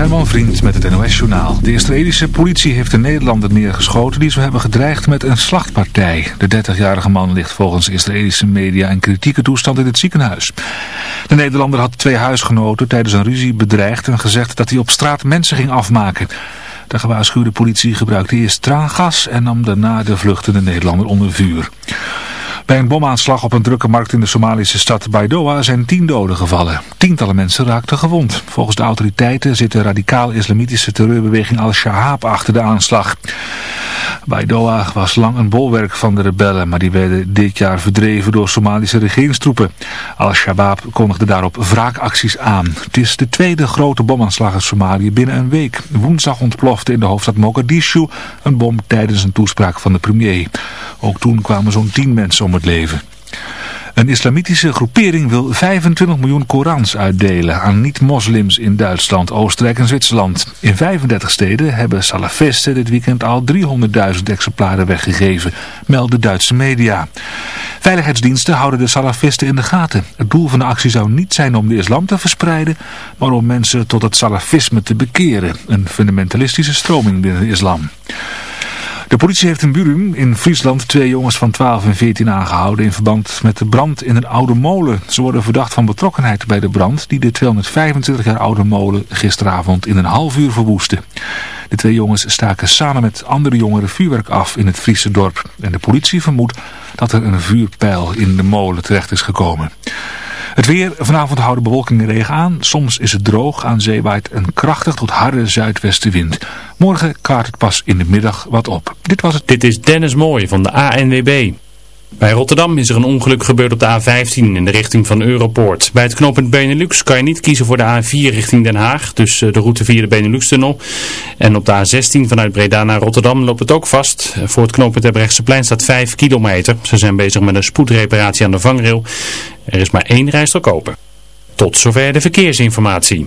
Herman Vriend met het NOS-journaal. De Israëlische politie heeft een Nederlander neergeschoten die zou hebben gedreigd met een slachtpartij. De 30-jarige man ligt volgens Israëlische media in kritieke toestand in het ziekenhuis. De Nederlander had twee huisgenoten tijdens een ruzie bedreigd en gezegd dat hij op straat mensen ging afmaken. De gewaarschuwde politie gebruikte eerst traangas en nam daarna de vluchtende Nederlander onder vuur. Bij een bomaanslag op een drukke markt in de Somalische stad Baidoa zijn tien doden gevallen. Tientallen mensen raakten gewond. Volgens de autoriteiten zit de radicaal-islamitische terreurbeweging Al-Shabaab achter de aanslag. Baidoa was lang een bolwerk van de rebellen, maar die werden dit jaar verdreven door Somalische regeringstroepen. Al-Shabaab kondigde daarop wraakacties aan. Het is de tweede grote bomaanslag in Somalië binnen een week. Woensdag ontplofte in de hoofdstad Mogadishu een bom tijdens een toespraak van de premier. Ook toen kwamen zo'n tien mensen om het leven. Een islamitische groepering wil 25 miljoen Korans uitdelen aan niet-moslims in Duitsland, Oostenrijk en Zwitserland. In 35 steden hebben salafisten dit weekend al 300.000 exemplaren weggegeven, melden Duitse media. Veiligheidsdiensten houden de salafisten in de gaten. Het doel van de actie zou niet zijn om de islam te verspreiden, maar om mensen tot het salafisme te bekeren, een fundamentalistische stroming binnen de islam. De politie heeft in Burum in Friesland twee jongens van 12 en 14 aangehouden in verband met de brand in een oude molen. Ze worden verdacht van betrokkenheid bij de brand die de 225 jaar oude molen gisteravond in een half uur verwoestte. De twee jongens staken samen met andere jongeren vuurwerk af in het Friese dorp. En de politie vermoedt dat er een vuurpijl in de molen terecht is gekomen. Het weer, vanavond houden bewolking en regen aan. Soms is het droog, aan zee waait een krachtig tot harde zuidwestenwind. Morgen kaart het pas in de middag wat op. Dit was het. Dit is Dennis Mooij van de ANWB. Bij Rotterdam is er een ongeluk gebeurd op de A15 in de richting van Europoort. Bij het knooppunt Benelux kan je niet kiezen voor de A4 richting Den Haag, dus eh, de route via de Benelux-tunnel. En op de A16 vanuit Breda naar Rotterdam loopt het ook vast. Voor het knooppunt plein staat 5 kilometer. Ze zijn bezig met een spoedreparatie aan de vangrail. Er is maar één rijstrook open. Tot zover de verkeersinformatie.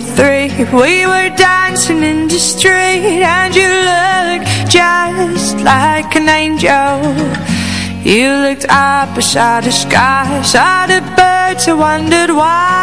three. We were dancing in the street And you looked just like an angel. You looked up beside the sky Saw the birds, I wondered why.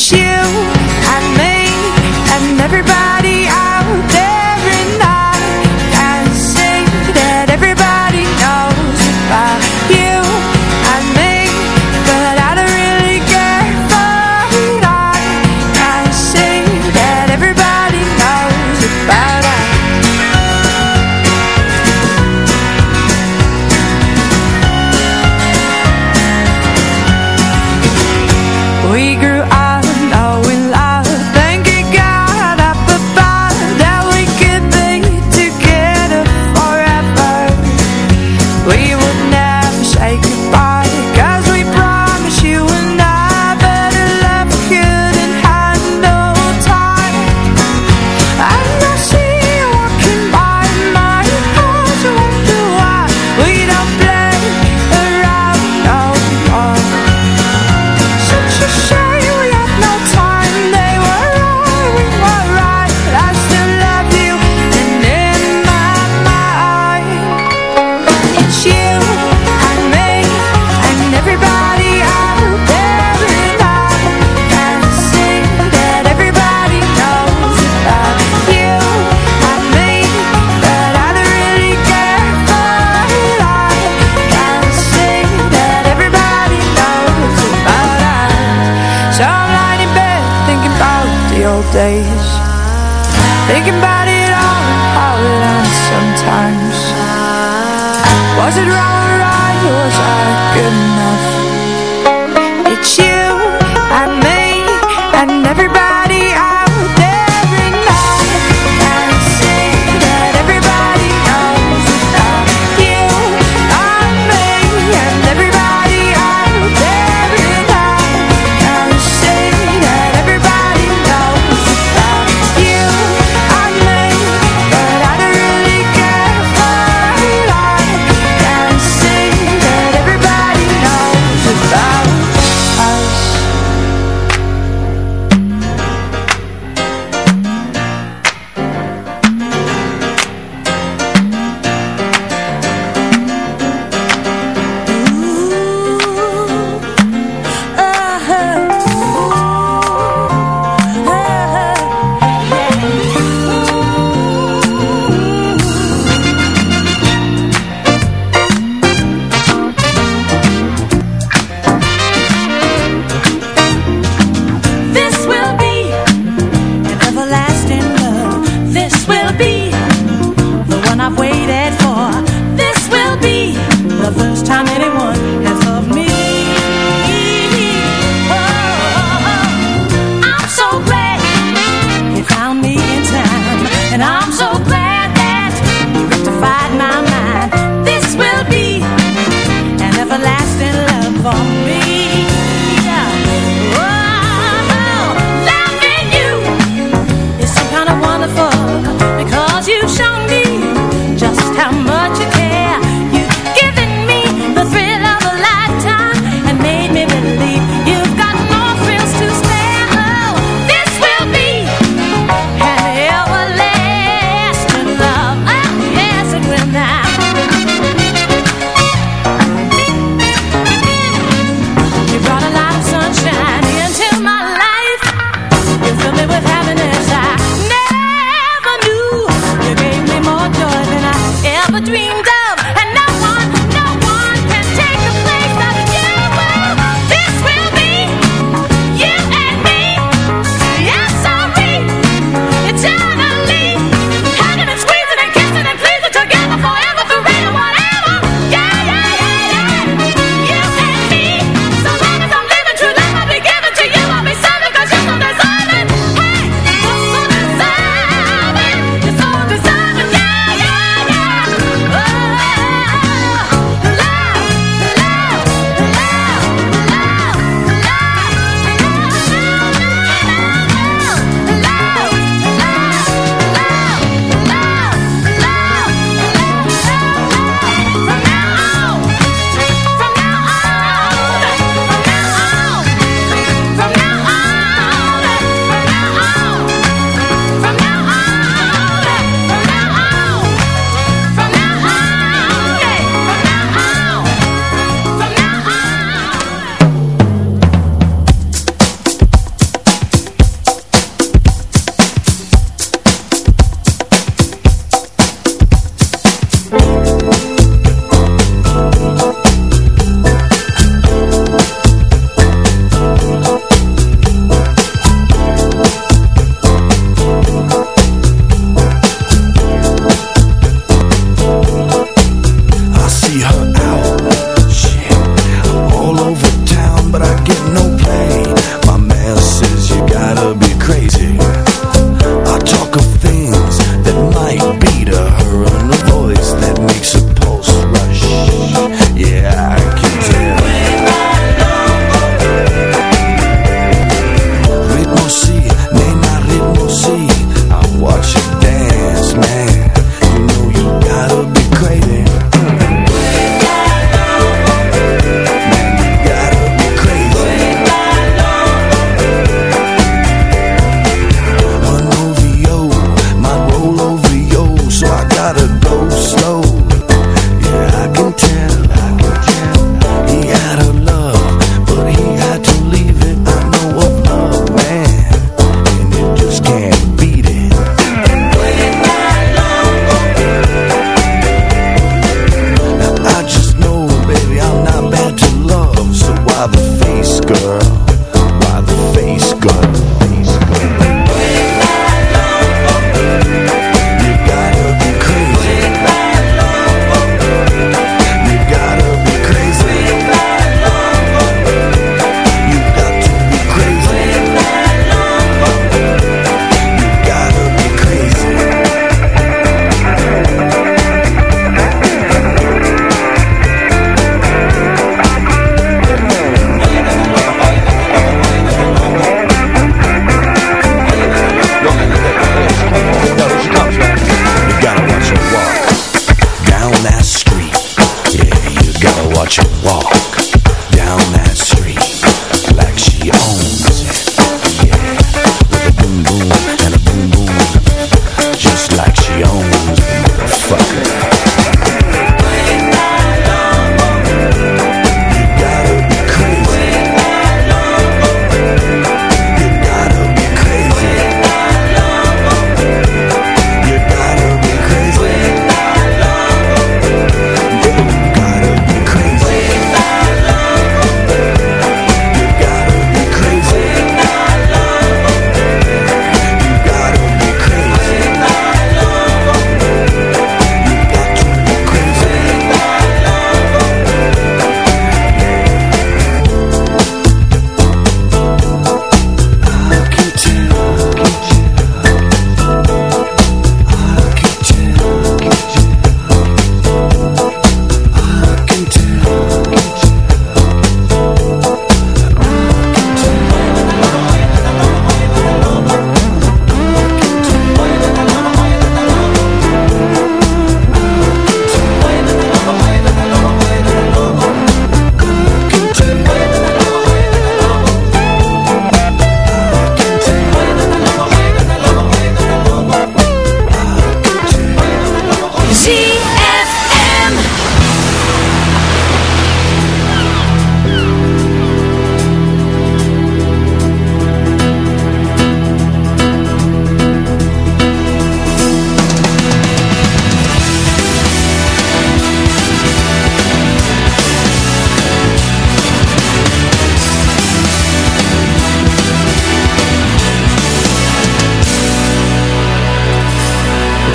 wish days. Thinking about it all, how it ends sometimes. Was it wrong or right, was I good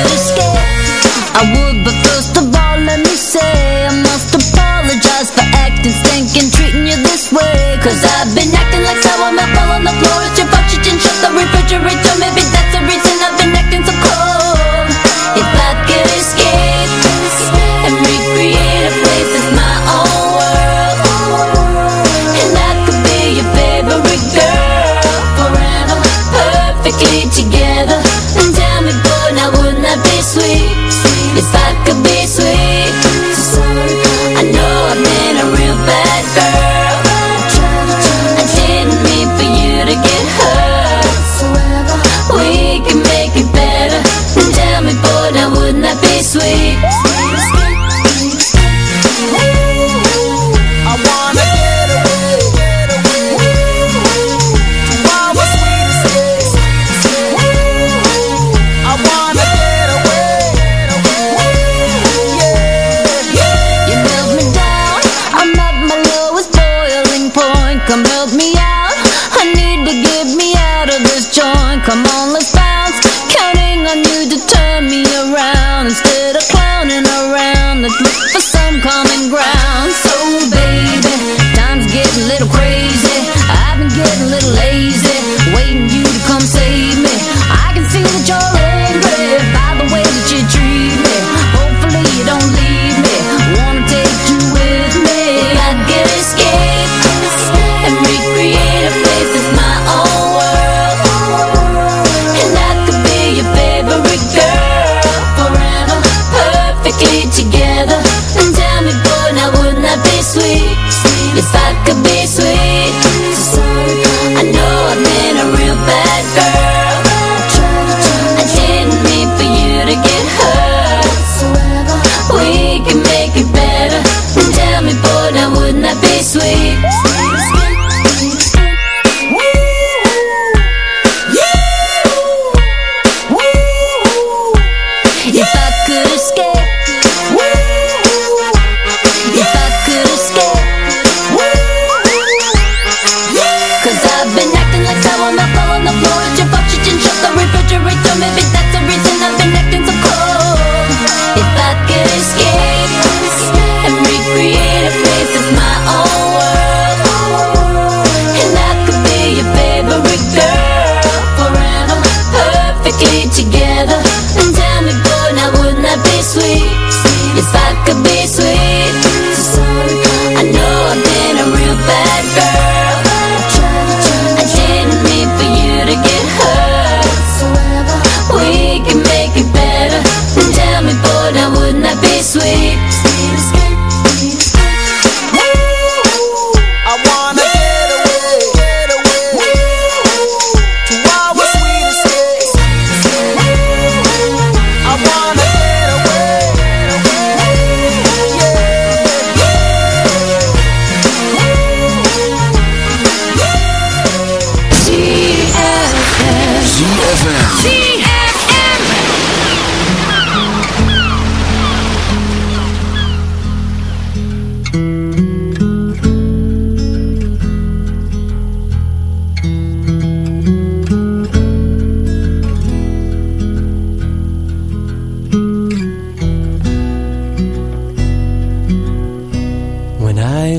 I would, but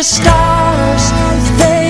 the stars, they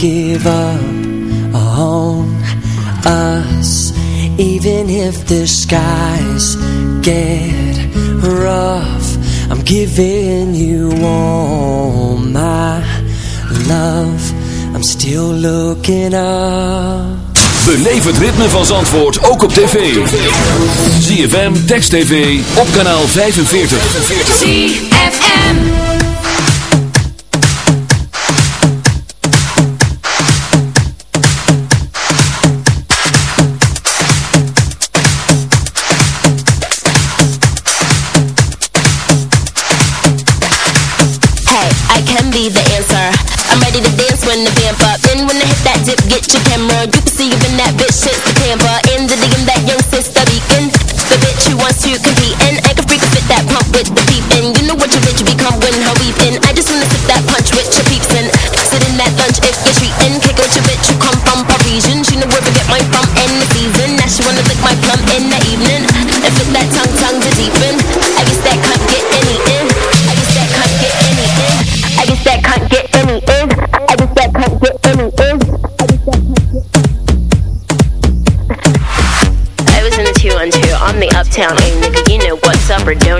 give up on us Even if the skies get rough I'm giving you all my love I'm still looking up Beleef het ritme van Zandvoort ook op tv. ZFM, Text TV, op kanaal 45. ZFM. Dip, get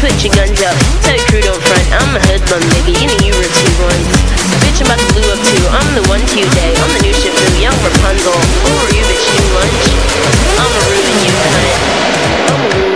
Put your guns up. Tell your crew don't front. I'm a hoodlum. You know you were two ones. Bitch, I'm about to blue up too. I'm the one today. I'm the new through young Rapunzel. Who are you, bitch? You lunch? I'ma ruin you, cunt. I'ma ruin you.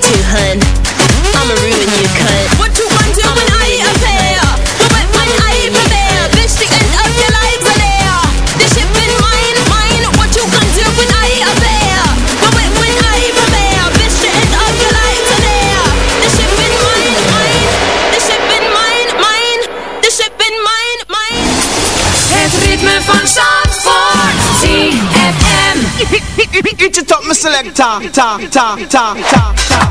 ta, ta, ta, ta, ta,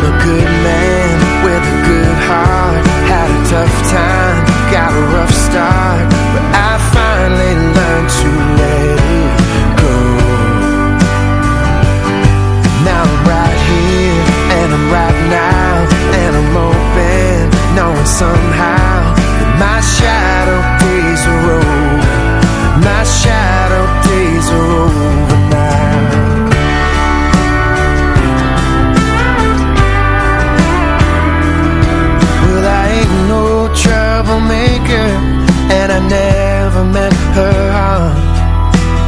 I'm a good man.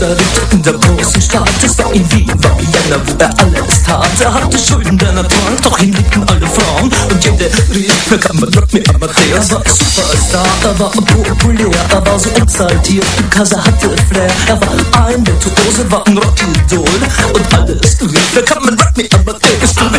unterwegs in der großen Stadt. Es war in Wien, war Vienna, wo er alles tat. Er hatte Schulden, denn er trank, doch ihn liebten alle Frauen. Und jede rief, wer kann man Rock me Amadeus? War Superstar, er war populär, er war so exaltiert, because er hatte Flair. Er war ein Virtuose, war ein Rockidol. Und alles rief, wer kann man Rock me Amadeus? Come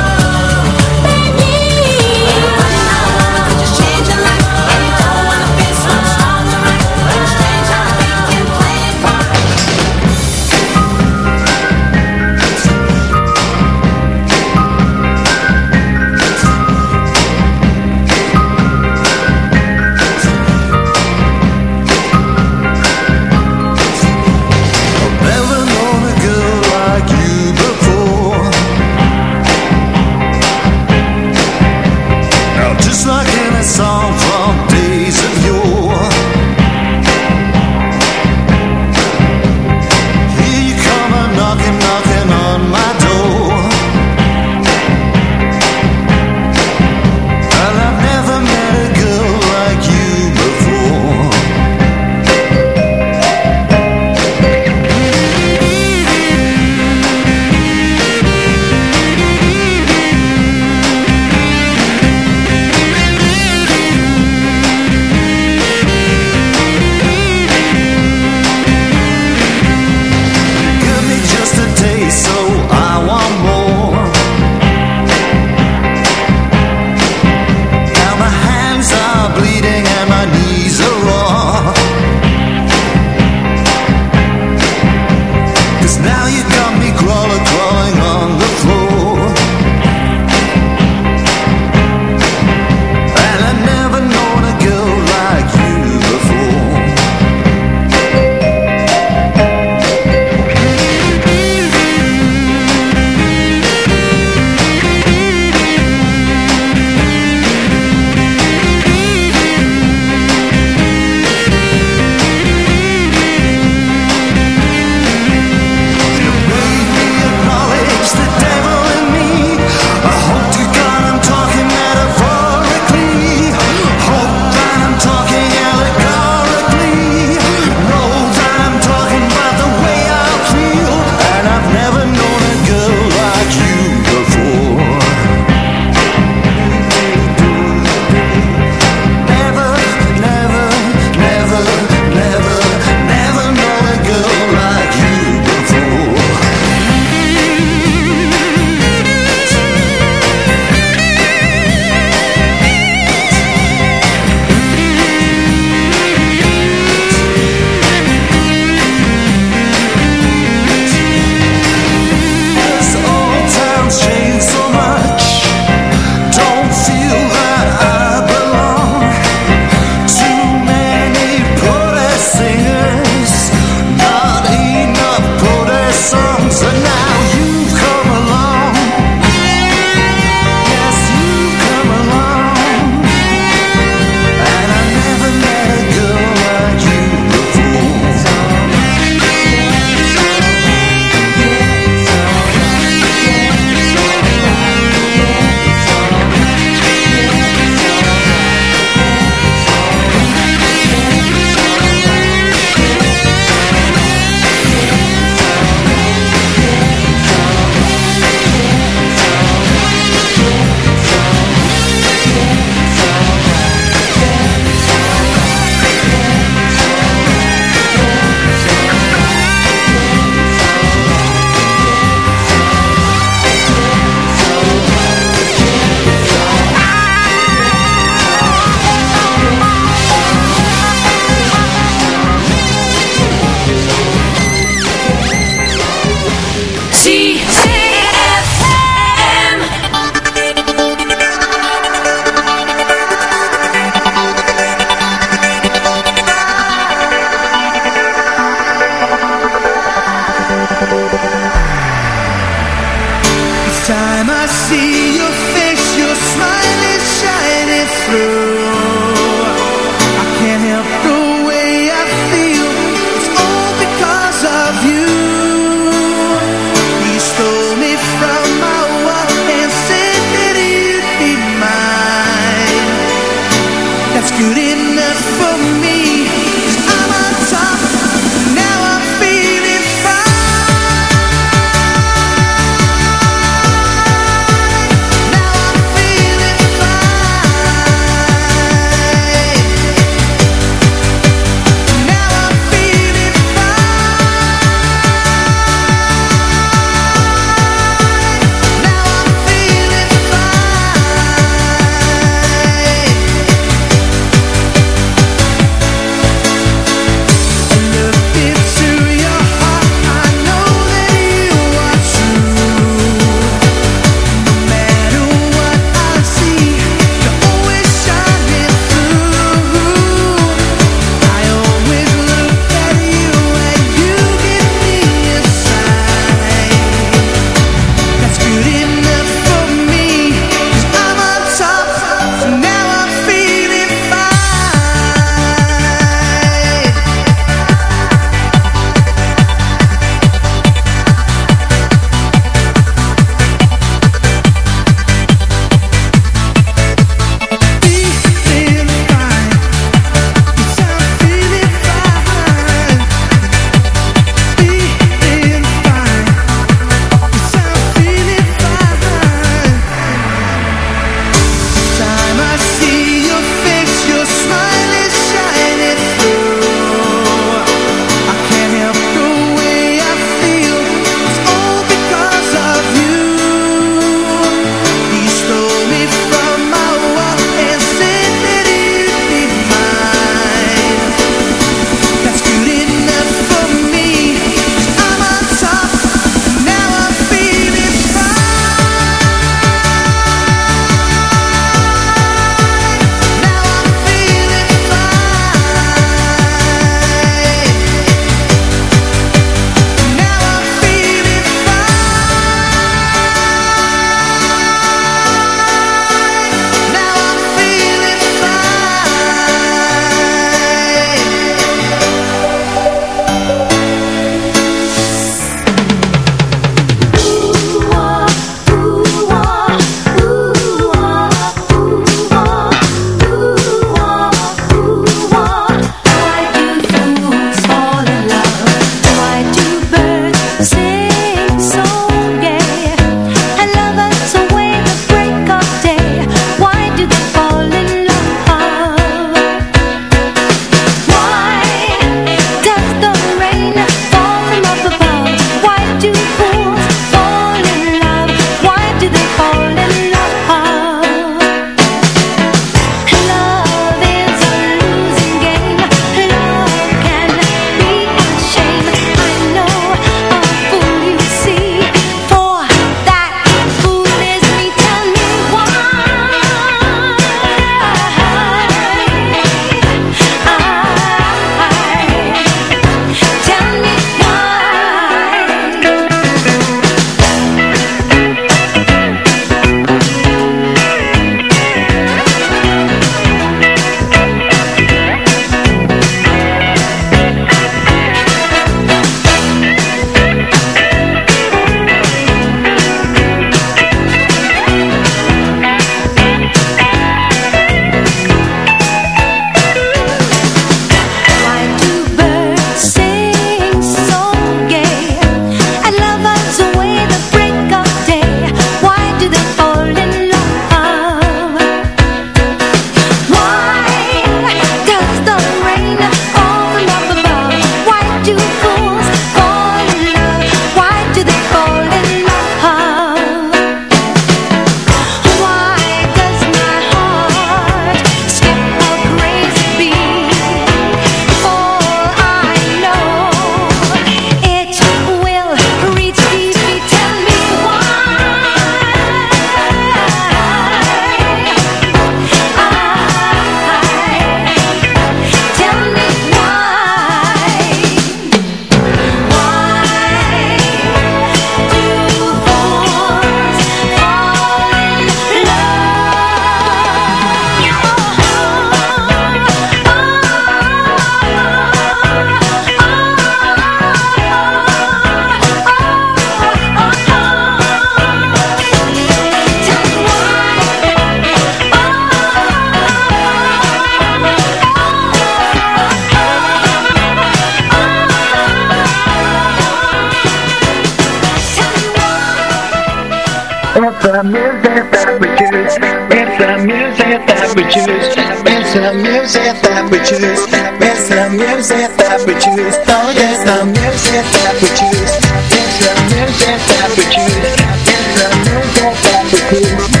music that we choose. Oh, it's the music that we choose. It's the music that we choose. It's the music that we choose.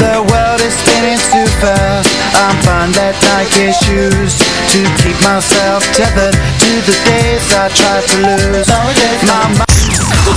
The world is spinning too fast. I'm fine that Nike shoes to keep myself tethered to the days I tried to lose. Mind Tot